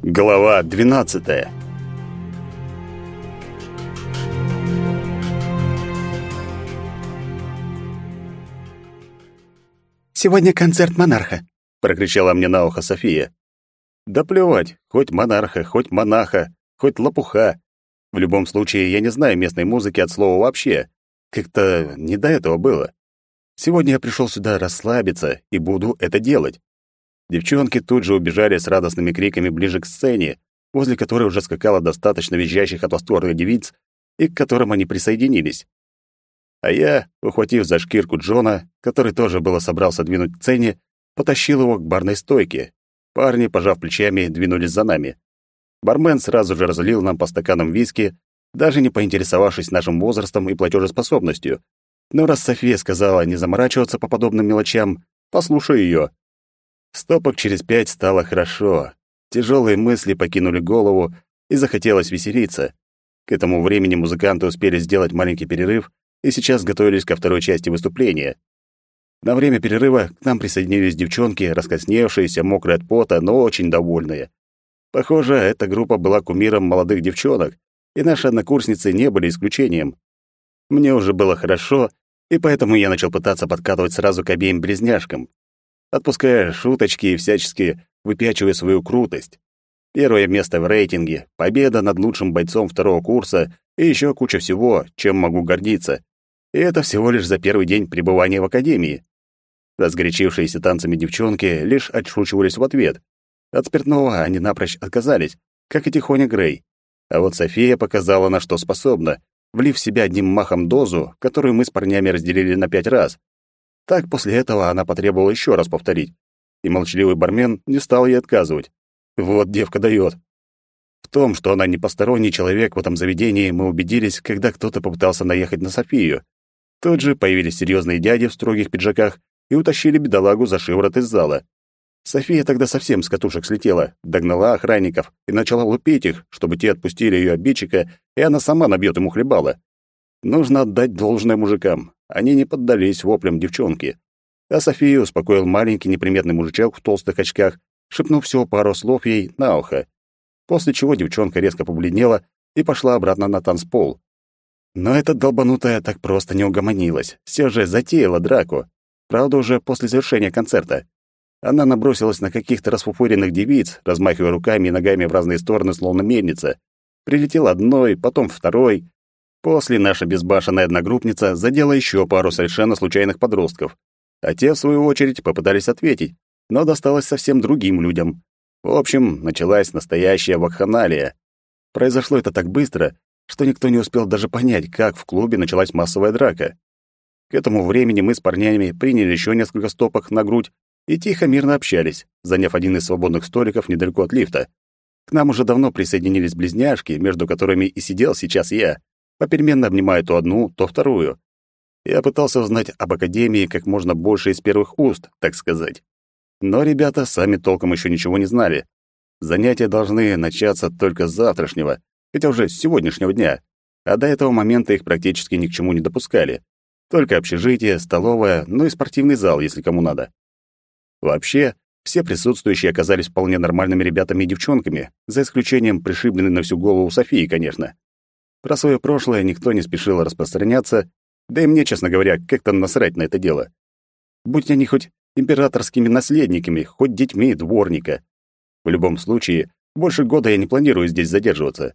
Глава 12. Сегодня концерт монарха, прокричала мне на ухо София. Да плевать, хоть монарха, хоть монаха, хоть лопуха. В любом случае, я не знаю местной музыки от слова вообще. Как-то не до этого было. Сегодня я пришел сюда расслабиться и буду это делать. Девчонки тут же убежали с радостными криками ближе к сцене, возле которой уже скакало достаточно визжащих от восторга девиц, и к которым они присоединились. А я, ухватив за шкирку Джона, который тоже было собрался двинуть к сцене, потащил его к барной стойке. Парни, пожав плечами, двинулись за нами. Бармен сразу же разлил нам по стаканам виски, даже не поинтересовавшись нашим возрастом и платежеспособностью. Но раз София сказала не заморачиваться по подобным мелочам, послушаю ее. Стопок через пять стало хорошо. Тяжелые мысли покинули голову, и захотелось веселиться. К этому времени музыканты успели сделать маленький перерыв и сейчас готовились ко второй части выступления. На время перерыва к нам присоединились девчонки, раскосневшиеся, мокрые от пота, но очень довольные. Похоже, эта группа была кумиром молодых девчонок, и наши однокурсницы не были исключением. Мне уже было хорошо, и поэтому я начал пытаться подкатывать сразу к обеим близняшкам отпуская шуточки и всячески выпячивая свою крутость. Первое место в рейтинге, победа над лучшим бойцом второго курса и еще куча всего, чем могу гордиться. И это всего лишь за первый день пребывания в академии. Разгорячившиеся танцами девчонки лишь отшучивались в ответ. От спиртного они напрочь отказались, как и Тихоня Грей. А вот София показала, на что способна, влив в себя одним махом дозу, которую мы с парнями разделили на пять раз. Так после этого она потребовала еще раз повторить, и молчаливый бармен не стал ей отказывать. Вот девка дает. В том, что она не посторонний человек в этом заведении, мы убедились, когда кто-то попытался наехать на Софию. Тут же появились серьезные дяди в строгих пиджаках и утащили бедолагу за шиворот из зала. София тогда совсем с катушек слетела, догнала охранников и начала лупить их, чтобы те отпустили ее обидчика, и она сама набьет ему хлебала. Нужно отдать должное мужикам. Они не поддались воплям девчонки. А Софию успокоил маленький неприметный мужичок в толстых очках, шепнув всего пару слов ей на ухо. После чего девчонка резко побледнела и пошла обратно на танцпол. Но эта долбанутая так просто не угомонилась. Все же затеяла драку. Правда, уже после завершения концерта. Она набросилась на каких-то расфуфуренных девиц, размахивая руками и ногами в разные стороны, словно мельница. Прилетел одной, потом второй, После наша безбашенная одногруппница задела еще пару совершенно случайных подростков, а те, в свою очередь, попытались ответить, но досталось совсем другим людям. В общем, началась настоящая вакханалия. Произошло это так быстро, что никто не успел даже понять, как в клубе началась массовая драка. К этому времени мы с парнями приняли еще несколько стопок на грудь и тихо мирно общались, заняв один из свободных столиков недалеко от лифта. К нам уже давно присоединились близняшки, между которыми и сидел сейчас я попеременно обнимая то одну, то вторую. Я пытался узнать об Академии как можно больше из первых уст, так сказать. Но ребята сами толком еще ничего не знали. Занятия должны начаться только с завтрашнего, хотя уже с сегодняшнего дня, а до этого момента их практически ни к чему не допускали. Только общежитие, столовая, ну и спортивный зал, если кому надо. Вообще, все присутствующие оказались вполне нормальными ребятами и девчонками, за исключением пришибленной на всю голову Софии, конечно. Про свое прошлое никто не спешил распространяться, да и мне, честно говоря, как-то насрать на это дело. Будь они хоть императорскими наследниками, хоть детьми дворника. В любом случае, больше года я не планирую здесь задерживаться.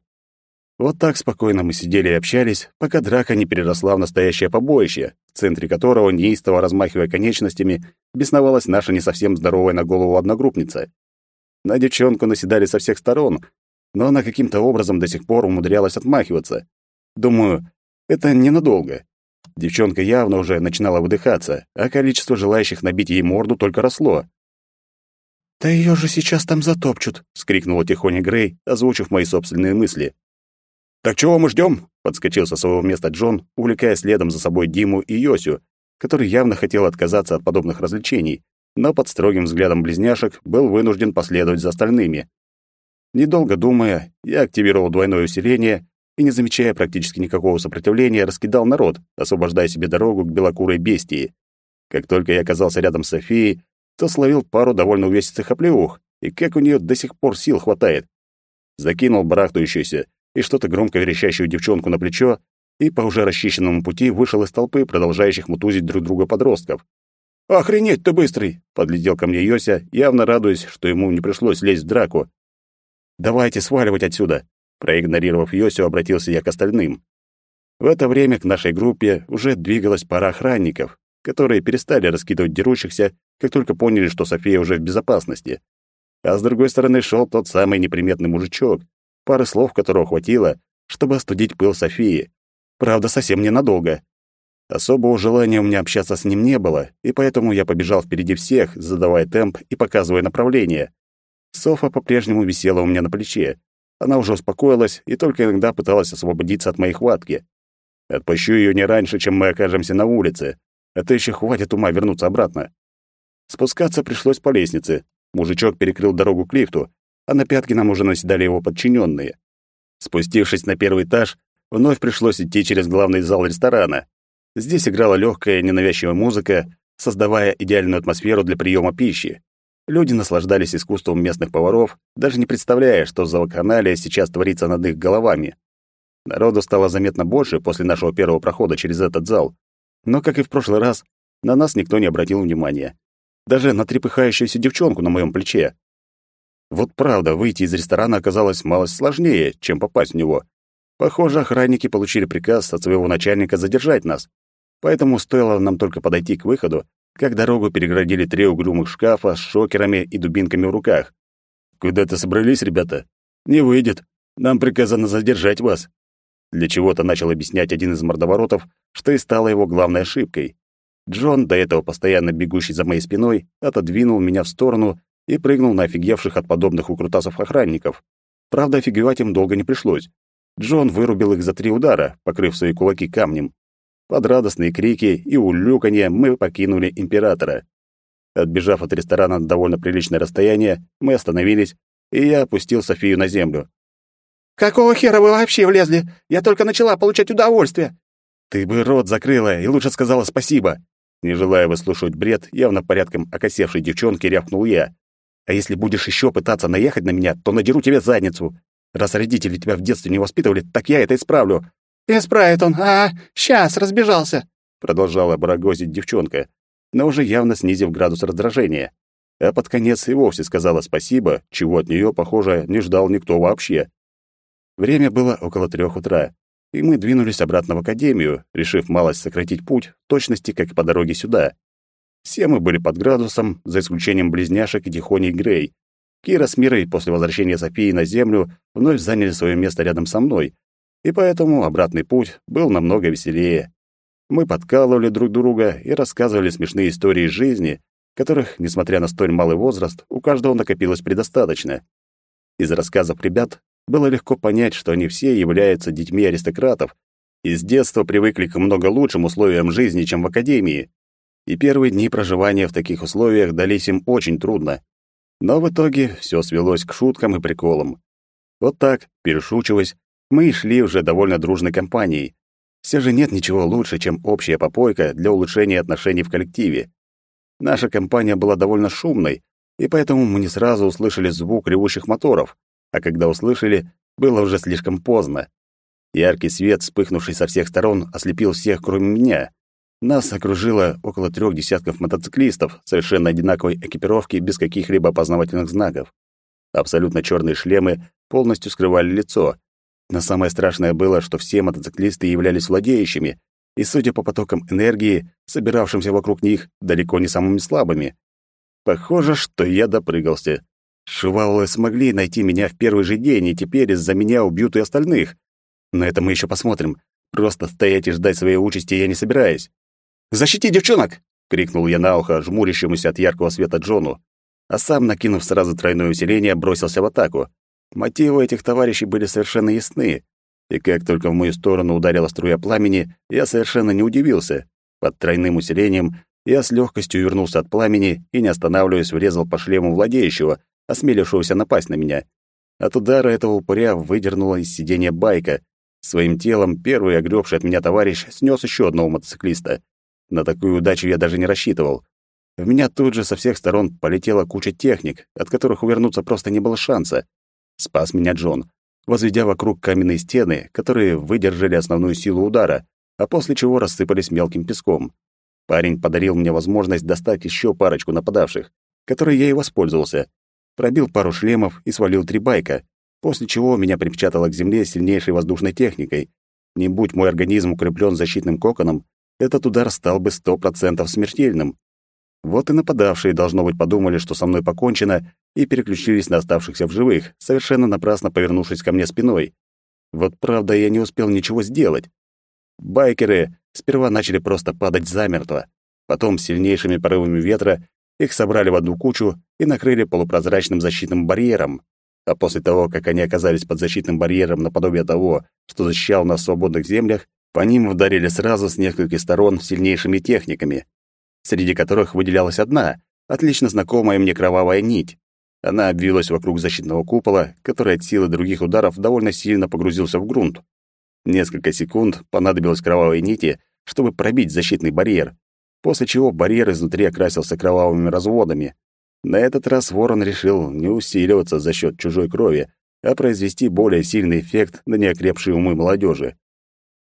Вот так спокойно мы сидели и общались, пока драка не переросла в настоящее побоище, в центре которого, неистово размахивая конечностями, бесновалась наша не совсем здоровая на голову одногруппница. На девчонку наседали со всех сторон, но она каким-то образом до сих пор умудрялась отмахиваться. Думаю, это ненадолго. Девчонка явно уже начинала выдыхаться, а количество желающих набить ей морду только росло. «Да ее же сейчас там затопчут!» — скрикнула тихоня Грей, озвучив мои собственные мысли. «Так чего мы ждем? подскочил со своего места Джон, увлекая следом за собой Диму и Йосю, который явно хотел отказаться от подобных развлечений, но под строгим взглядом близняшек был вынужден последовать за остальными. Недолго думая, я активировал двойное усиление и, не замечая практически никакого сопротивления, раскидал народ, освобождая себе дорогу к белокурой бестии. Как только я оказался рядом с Софией, то словил пару довольно увесистых оплеух, и как у нее до сих пор сил хватает. закинул барахтающуюся и что-то громко верещащую девчонку на плечо и по уже расчищенному пути вышел из толпы, продолжающих мутузить друг друга подростков. «Охренеть ты быстрый!» — подлетел ко мне Йося, явно радуясь, что ему не пришлось лезть в драку. «Давайте сваливать отсюда!» Проигнорировав Йосю, обратился я к остальным. В это время к нашей группе уже двигалась пара охранников, которые перестали раскидывать дерущихся, как только поняли, что София уже в безопасности. А с другой стороны шел тот самый неприметный мужичок, пары слов которого хватило, чтобы остудить пыл Софии. Правда, совсем ненадолго. Особого желания у меня общаться с ним не было, и поэтому я побежал впереди всех, задавая темп и показывая направление. Софа по-прежнему висела у меня на плече. Она уже успокоилась и только иногда пыталась освободиться от моей хватки. Отпущу ее не раньше, чем мы окажемся на улице. А то еще хватит ума вернуться обратно. Спускаться пришлось по лестнице. Мужичок перекрыл дорогу к лифту, а на пятки нам уже наседали его подчиненные. Спустившись на первый этаж, вновь пришлось идти через главный зал ресторана. Здесь играла легкая, ненавязчивая музыка, создавая идеальную атмосферу для приема пищи. Люди наслаждались искусством местных поваров, даже не представляя, что за вакханалия сейчас творится над их головами. Народу стало заметно больше после нашего первого прохода через этот зал. Но, как и в прошлый раз, на нас никто не обратил внимания. Даже на трепыхающуюся девчонку на моем плече. Вот правда, выйти из ресторана оказалось мало сложнее, чем попасть в него. Похоже, охранники получили приказ от своего начальника задержать нас. Поэтому стоило нам только подойти к выходу, как дорогу переградили три угрюмых шкафа с шокерами и дубинками в руках. «Куда-то собрались, ребята? Не выйдет. Нам приказано задержать вас». Для чего-то начал объяснять один из мордоворотов, что и стало его главной ошибкой. Джон, до этого постоянно бегущий за моей спиной, отодвинул меня в сторону и прыгнул на офигевших от подобных укрутасов охранников. Правда, офигевать им долго не пришлось. Джон вырубил их за три удара, покрыв свои кулаки камнем. Под радостные крики и улюканье мы покинули императора. Отбежав от ресторана на довольно приличное расстояние, мы остановились, и я опустил Софию на землю. «Какого хера вы вообще влезли? Я только начала получать удовольствие!» «Ты бы рот закрыла и лучше сказала спасибо!» Не желая выслушивать бред, явно порядком окосевшей девчонки, рявкнул я. «А если будешь еще пытаться наехать на меня, то надеру тебе задницу. Раз родители тебя в детстве не воспитывали, так я это исправлю». «Исправит он, а, сейчас разбежался», — продолжала барагозить девчонка, но уже явно снизив градус раздражения. А под конец и вовсе сказала спасибо, чего от нее, похоже, не ждал никто вообще. Время было около трех утра, и мы двинулись обратно в академию, решив малость сократить путь, точности, как по дороге сюда. Все мы были под градусом, за исключением близняшек и Тихони Грей. Кира с Мирой после возвращения Софии на Землю вновь заняли свое место рядом со мной, и поэтому обратный путь был намного веселее. Мы подкалывали друг друга и рассказывали смешные истории жизни, которых, несмотря на столь малый возраст, у каждого накопилось предостаточно. Из рассказов ребят было легко понять, что они все являются детьми аристократов и с детства привыкли к много лучшим условиям жизни, чем в академии. И первые дни проживания в таких условиях дались им очень трудно. Но в итоге все свелось к шуткам и приколам. Вот так, перешучиваясь, мы шли уже довольно дружной компанией. Все же нет ничего лучше, чем общая попойка для улучшения отношений в коллективе. Наша компания была довольно шумной, и поэтому мы не сразу услышали звук ревущих моторов, а когда услышали, было уже слишком поздно. Яркий свет, вспыхнувший со всех сторон, ослепил всех, кроме меня. Нас окружило около трех десятков мотоциклистов, совершенно одинаковой экипировки, без каких-либо опознавательных знаков. Абсолютно черные шлемы полностью скрывали лицо. Но самое страшное было, что все мотоциклисты являлись владеющими, и, судя по потокам энергии, собиравшимся вокруг них, далеко не самыми слабыми. Похоже, что я допрыгался. Шуваллы смогли найти меня в первый же день, и теперь из-за меня убьют и остальных. Но это мы еще посмотрим. Просто стоять и ждать своей участи я не собираюсь. «Защити девчонок!» — крикнул я на ухо жмурящемуся от яркого света Джону. А сам, накинув сразу тройное усиление, бросился в атаку. Мотивы этих товарищей были совершенно ясны. И как только в мою сторону ударила струя пламени, я совершенно не удивился. Под тройным усилением я с легкостью вернулся от пламени и, не останавливаясь, врезал по шлему владеющего, осмелившегося напасть на меня. От удара этого упыря выдернуло из сиденья байка. Своим телом первый огребший от меня товарищ снес еще одного мотоциклиста. На такую удачу я даже не рассчитывал. В меня тут же со всех сторон полетела куча техник, от которых увернуться просто не было шанса. Спас меня Джон, возведя вокруг каменные стены, которые выдержали основную силу удара, а после чего рассыпались мелким песком. Парень подарил мне возможность достать еще парочку нападавших, которой я и воспользовался. Пробил пару шлемов и свалил три байка, после чего меня припечатало к земле сильнейшей воздушной техникой. Не будь мой организм укреплен защитным коконом, этот удар стал бы сто процентов смертельным. Вот и нападавшие, должно быть, подумали, что со мной покончено, и переключились на оставшихся в живых, совершенно напрасно повернувшись ко мне спиной. Вот правда, я не успел ничего сделать. Байкеры сперва начали просто падать замертво, потом сильнейшими порывами ветра их собрали в одну кучу и накрыли полупрозрачным защитным барьером. А после того, как они оказались под защитным барьером наподобие того, что защищал нас в свободных землях, по ним ударили сразу с нескольких сторон сильнейшими техниками, среди которых выделялась одна, отлично знакомая мне кровавая нить. Она обвилась вокруг защитного купола, который от силы других ударов довольно сильно погрузился в грунт. Несколько секунд понадобилось кровавой нити, чтобы пробить защитный барьер, после чего барьер изнутри окрасился кровавыми разводами. На этот раз Ворон решил не усиливаться за счет чужой крови, а произвести более сильный эффект на неокрепшие умы молодежи.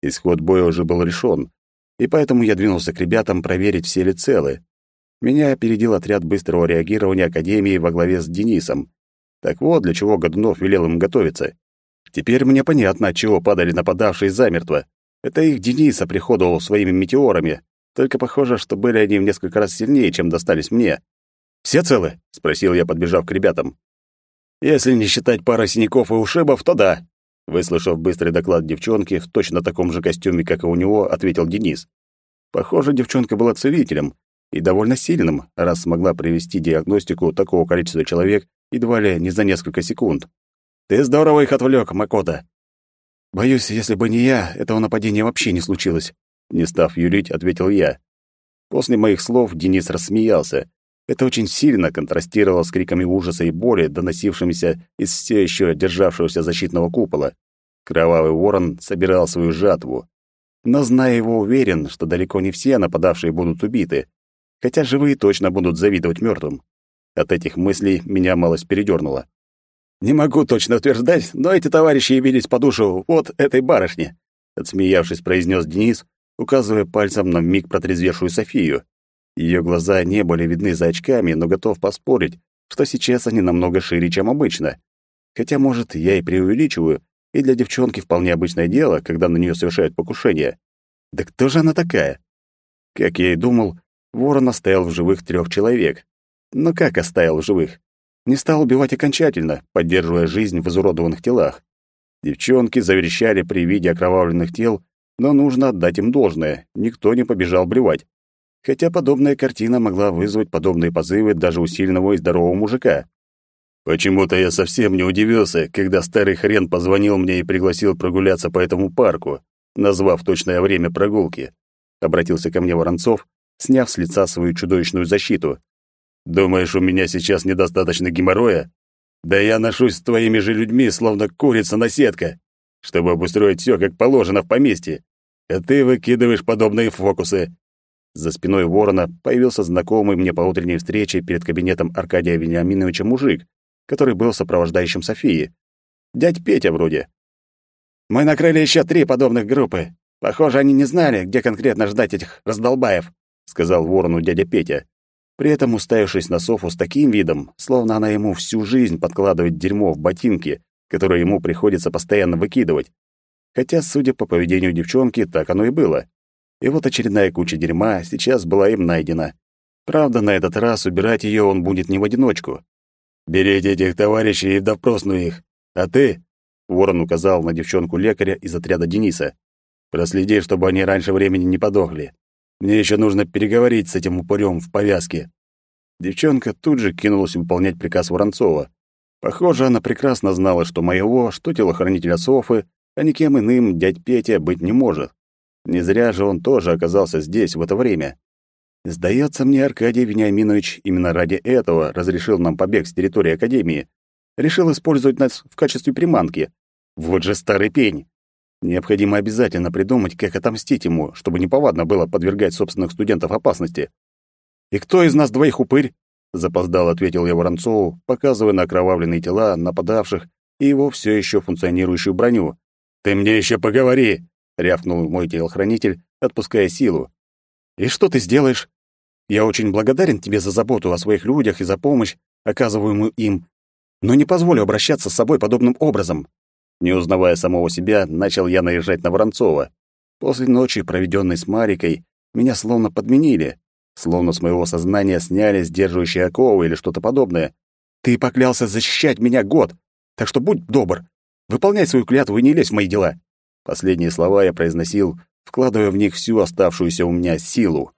Исход боя уже был решен, и поэтому я двинулся к ребятам проверить, все ли целы. Меня опередил отряд быстрого реагирования Академии во главе с Денисом. Так вот, для чего Годунов велел им готовиться. Теперь мне понятно, от чего падали нападавшие замертво. Это их Денис оприходовал своими метеорами, только похоже, что были они в несколько раз сильнее, чем достались мне. «Все целы?» — спросил я, подбежав к ребятам. «Если не считать пары синяков и ушибов, то да», Выслушав быстрый доклад девчонки в точно таком же костюме, как и у него, ответил Денис. Похоже, девчонка была целителем и довольно сильным, раз смогла провести диагностику такого количества человек едва ли не за несколько секунд. «Ты здорово их отвлек, Макота!» «Боюсь, если бы не я, этого нападения вообще не случилось», — не став юлить, ответил я. После моих слов Денис рассмеялся. Это очень сильно контрастировало с криками ужаса и боли, доносившимися из все еще державшегося защитного купола. Кровавый ворон собирал свою жатву. Но, зная его, уверен, что далеко не все нападавшие будут убиты, хотя живые точно будут завидовать мертвым. От этих мыслей меня малость передернуло. «Не могу точно утверждать, но эти товарищи явились по душу вот этой барышни», отсмеявшись, произнес Денис, указывая пальцем на миг протрезвевшую Софию. Ее глаза не были видны за очками, но готов поспорить, что сейчас они намного шире, чем обычно. Хотя, может, я и преувеличиваю, и для девчонки вполне обычное дело, когда на нее совершают покушение. Да кто же она такая? Как я и думал, ворон оставил в живых трех человек. Но как оставил в живых? Не стал убивать окончательно, поддерживая жизнь в изуродованных телах. Девчонки заверещали при виде окровавленных тел, но нужно отдать им должное, никто не побежал блевать хотя подобная картина могла вызвать подобные позывы даже у сильного и здорового мужика. Почему-то я совсем не удивился, когда старый хрен позвонил мне и пригласил прогуляться по этому парку, назвав точное время прогулки. Обратился ко мне Воронцов, сняв с лица свою чудовищную защиту. «Думаешь, у меня сейчас недостаточно геморроя? Да я ношусь с твоими же людьми, словно курица на сетка, чтобы обустроить все как положено в поместье. А ты выкидываешь подобные фокусы, за спиной ворона появился знакомый мне по утренней встрече перед кабинетом Аркадия Вениаминовича мужик, который был сопровождающим Софии. Дядь Петя вроде. «Мы накрыли еще три подобных группы. Похоже, они не знали, где конкретно ждать этих раздолбаев», — сказал ворону дядя Петя. При этом уставившись на Софу с таким видом, словно она ему всю жизнь подкладывает дерьмо в ботинки, которые ему приходится постоянно выкидывать. Хотя, судя по поведению девчонки, так оно и было. И вот очередная куча дерьма сейчас была им найдена. Правда, на этот раз убирать ее он будет не в одиночку. «Берите этих товарищей и допросную их. А ты...» — Ворон указал на девчонку-лекаря из отряда Дениса. «Проследи, чтобы они раньше времени не подохли. Мне еще нужно переговорить с этим упырем в повязке». Девчонка тут же кинулась выполнять приказ Воронцова. Похоже, она прекрасно знала, что моего, что телохранителя Софы, а никем иным дядь Петя быть не может. Не зря же он тоже оказался здесь в это время. Сдается мне, Аркадий Вениаминович именно ради этого разрешил нам побег с территории Академии. Решил использовать нас в качестве приманки. Вот же старый пень. Необходимо обязательно придумать, как отомстить ему, чтобы неповадно было подвергать собственных студентов опасности. «И кто из нас двоих упырь?» — запоздал ответил я Воронцову, показывая на окровавленные тела нападавших и его все еще функционирующую броню. «Ты мне еще поговори!» — рявкнул мой телохранитель, отпуская силу. «И что ты сделаешь? Я очень благодарен тебе за заботу о своих людях и за помощь, оказываемую им, но не позволю обращаться с собой подобным образом». Не узнавая самого себя, начал я наезжать на Воронцова. После ночи, проведенной с Марикой, меня словно подменили, словно с моего сознания сняли сдерживающие оковы или что-то подобное. Ты поклялся защищать меня год, так что будь добр, выполняй свою клятву и не лезь в мои дела. Последние слова я произносил, вкладывая в них всю оставшуюся у меня силу.